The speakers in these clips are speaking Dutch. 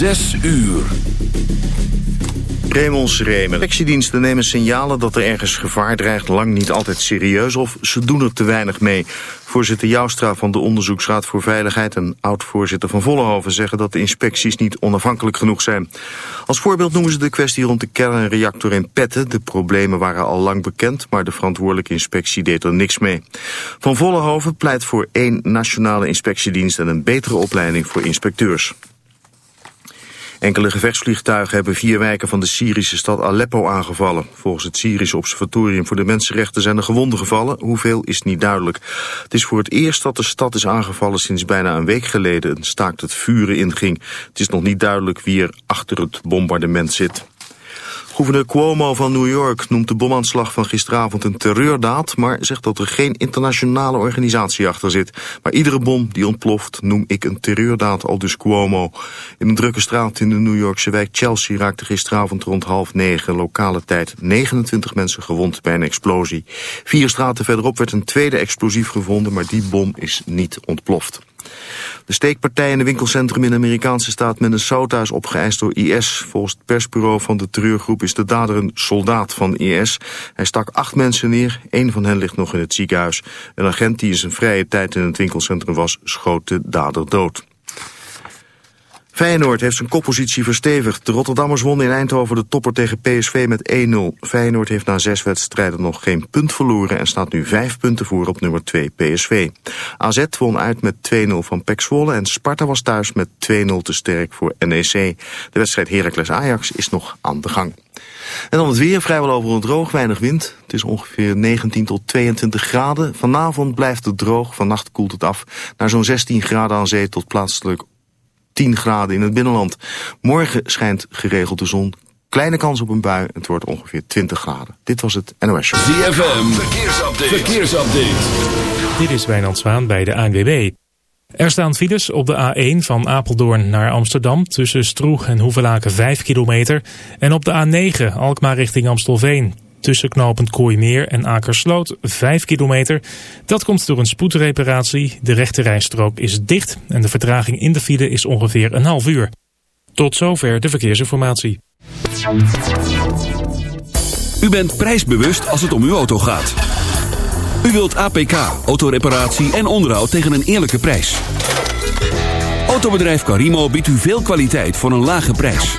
Zes uur. Raymond Remer. Inspectiediensten nemen signalen dat er ergens gevaar dreigt lang niet altijd serieus of ze doen er te weinig mee. Voorzitter Joustra van de Onderzoeksraad voor Veiligheid en oud-voorzitter van Vollenhoven zeggen dat de inspecties niet onafhankelijk genoeg zijn. Als voorbeeld noemen ze de kwestie rond de kernreactor in Petten. De problemen waren al lang bekend, maar de verantwoordelijke inspectie deed er niks mee. Van Vollenhoven pleit voor één nationale inspectiedienst en een betere opleiding voor inspecteurs. Enkele gevechtsvliegtuigen hebben vier wijken van de Syrische stad Aleppo aangevallen. Volgens het Syrische Observatorium voor de Mensenrechten zijn er gewonden gevallen. Hoeveel is niet duidelijk. Het is voor het eerst dat de stad is aangevallen sinds bijna een week geleden een staakt het vuren inging. Het is nog niet duidelijk wie er achter het bombardement zit. Gouverneur Cuomo van New York noemt de bomaanslag van gisteravond een terreurdaad, maar zegt dat er geen internationale organisatie achter zit. Maar iedere bom die ontploft noem ik een terreurdaad, al dus Cuomo. In een drukke straat in de New Yorkse wijk Chelsea raakte gisteravond rond half negen lokale tijd 29 mensen gewond bij een explosie. Vier straten verderop werd een tweede explosief gevonden, maar die bom is niet ontploft. De steekpartij in een winkelcentrum in de Amerikaanse staat Minnesota is opgeëist door IS. Volgens het persbureau van de terreurgroep is de dader een soldaat van IS. Hij stak acht mensen neer, één van hen ligt nog in het ziekenhuis. Een agent die in zijn vrije tijd in het winkelcentrum was, schoot de dader dood. Feyenoord heeft zijn koppositie verstevigd. De Rotterdammers wonnen in Eindhoven de topper tegen PSV met 1-0. Feyenoord heeft na zes wedstrijden nog geen punt verloren... en staat nu vijf punten voor op nummer 2 PSV. AZ won uit met 2-0 van PEC Zwolle... en Sparta was thuis met 2-0 te sterk voor NEC. De wedstrijd Heracles-Ajax is nog aan de gang. En dan het weer, vrijwel overal droog, weinig wind. Het is ongeveer 19 tot 22 graden. Vanavond blijft het droog, vannacht koelt het af... naar zo'n 16 graden aan zee tot plaatselijk 10 graden in het binnenland. Morgen schijnt geregeld de zon. Kleine kans op een bui. Het wordt ongeveer 20 graden. Dit was het NOS Show. ZFM. Verkeersupdate. Verkeersupdate. Dit is Wijnand Zwaan bij de ANWB. Er staan files op de A1 van Apeldoorn naar Amsterdam... tussen Stroeg en Hoevelaken 5 kilometer... en op de A9 Alkmaar richting Amstelveen tussen knooppunt Kooimeer en Akersloot 5 kilometer. Dat komt door een spoedreparatie. De rechte rijstrook is dicht en de vertraging in de file is ongeveer een half uur. Tot zover de verkeersinformatie. U bent prijsbewust als het om uw auto gaat. U wilt APK, autoreparatie en onderhoud tegen een eerlijke prijs. Autobedrijf Carimo biedt u veel kwaliteit voor een lage prijs.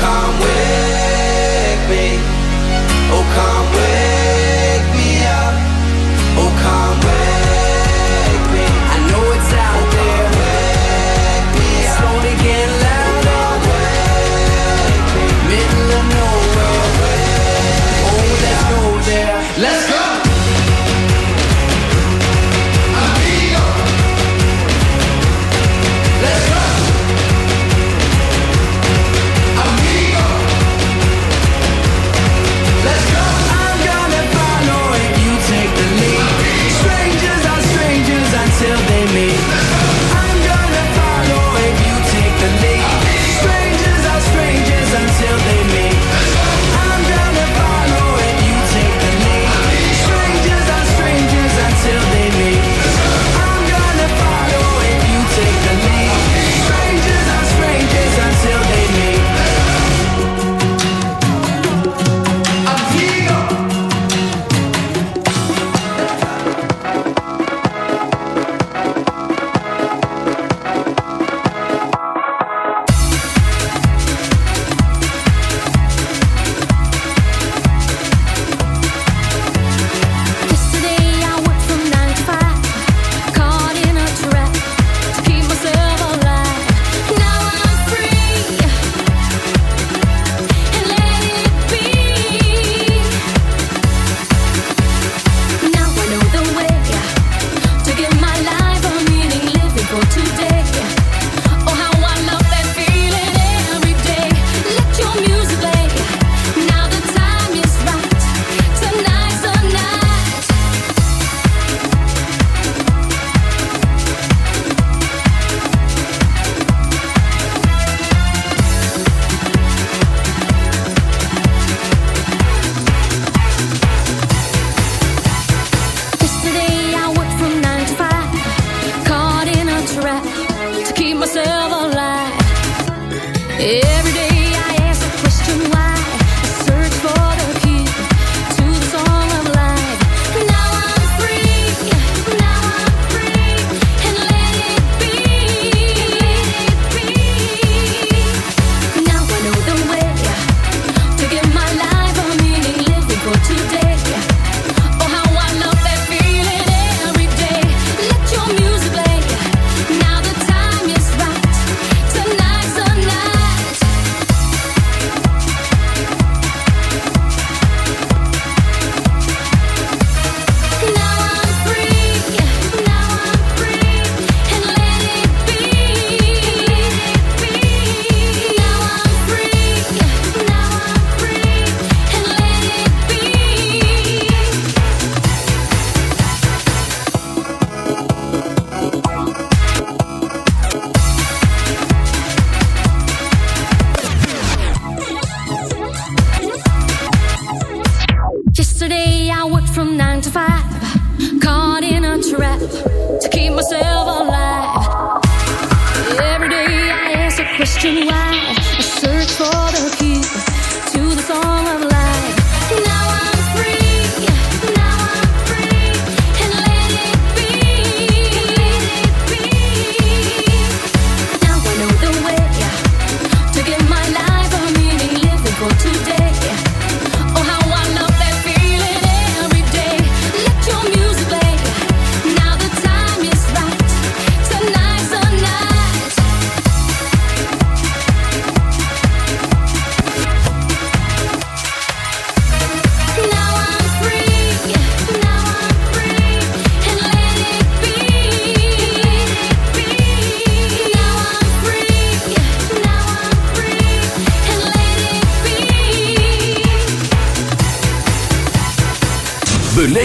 come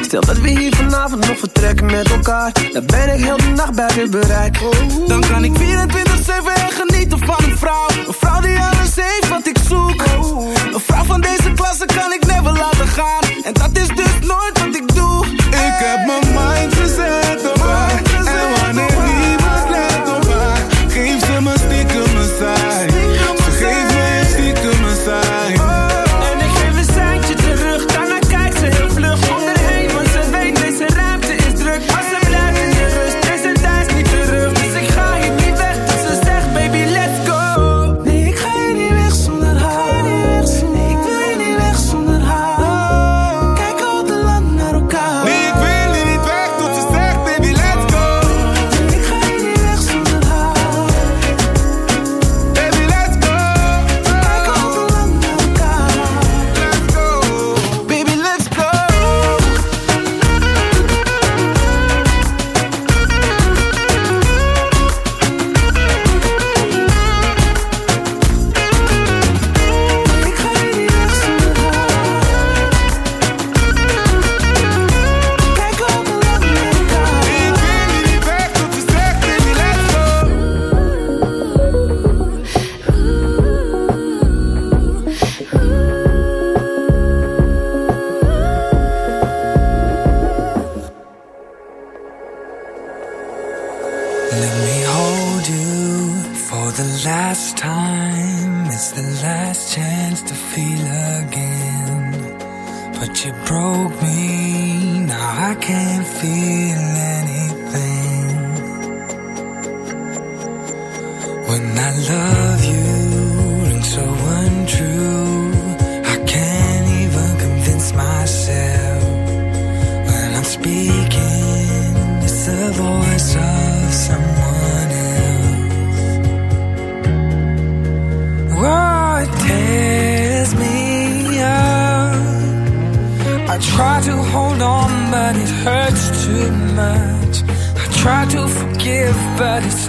Stel dat we hier vanavond nog vertrekken met elkaar. Dan ben ik heel de nacht bij buiten bereik.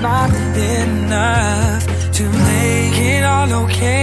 not enough to make it all okay.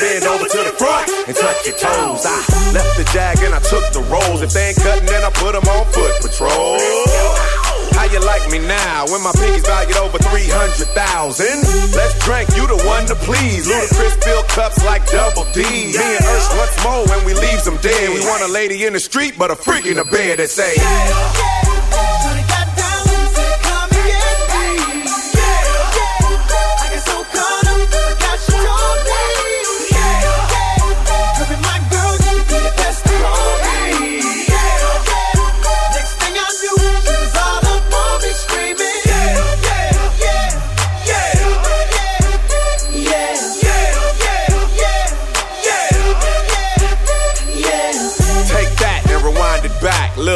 Bend over to the front and touch your toes. I left the jag and I took the rolls. If they ain't cutting, then I put them on foot patrol. How you like me now when my pinky's valued over 300,000? Let's drink, you the one to please. Ludacris fill cups like double D. Me and Ursh once more when we leaves them dead. We want a lady in the street, but a freak in the bed that say, Shawty